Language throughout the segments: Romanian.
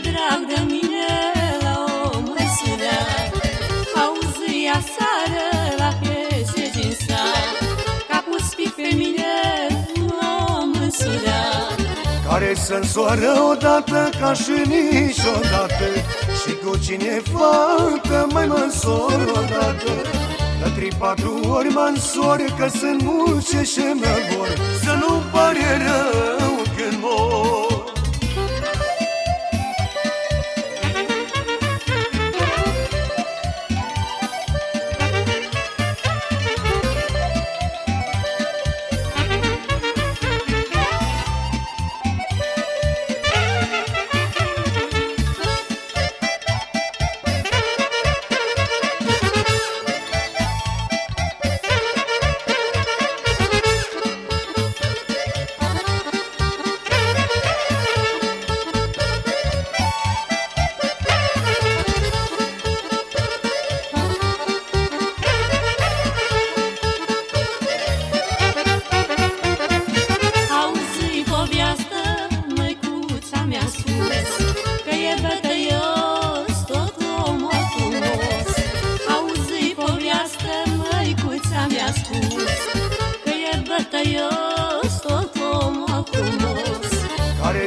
drag de mine la o măsură Auzi aseară la piese din sat Ca pus pic pe mine o măsură Care să însoară odată ca și niciodată Și cu cine fată mai mă însor odată. De trei, patru ori mă însor că sunt mulți și mă vor. Să nu pare rău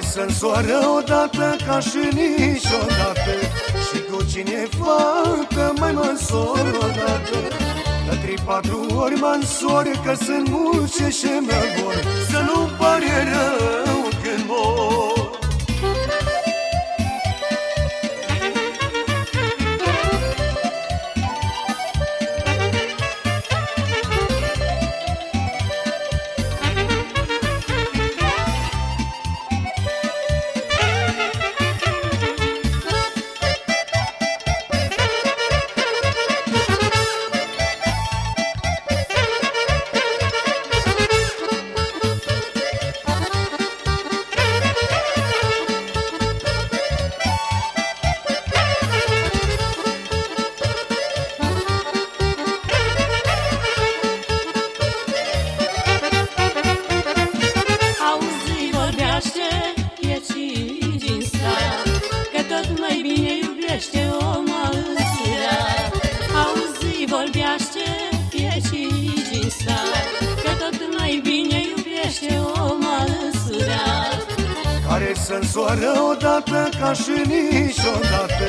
Care să însoară odată ca și niciodată. Și cu cine fată mai mă însor odată? De trei, patru ori mă însor că sunt mulți și mă vor Să nu pare rău când mor bine iubește omul însurat Auzi vorbește piecii din sat Că tot mai bine iubește omul însurat Care să însoară odată ca și niciodată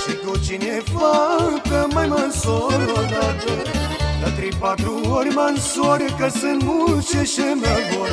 Și cu cine fată mai mă însor odată. De trei, patru ori mă însor că sunt mulți și mă vor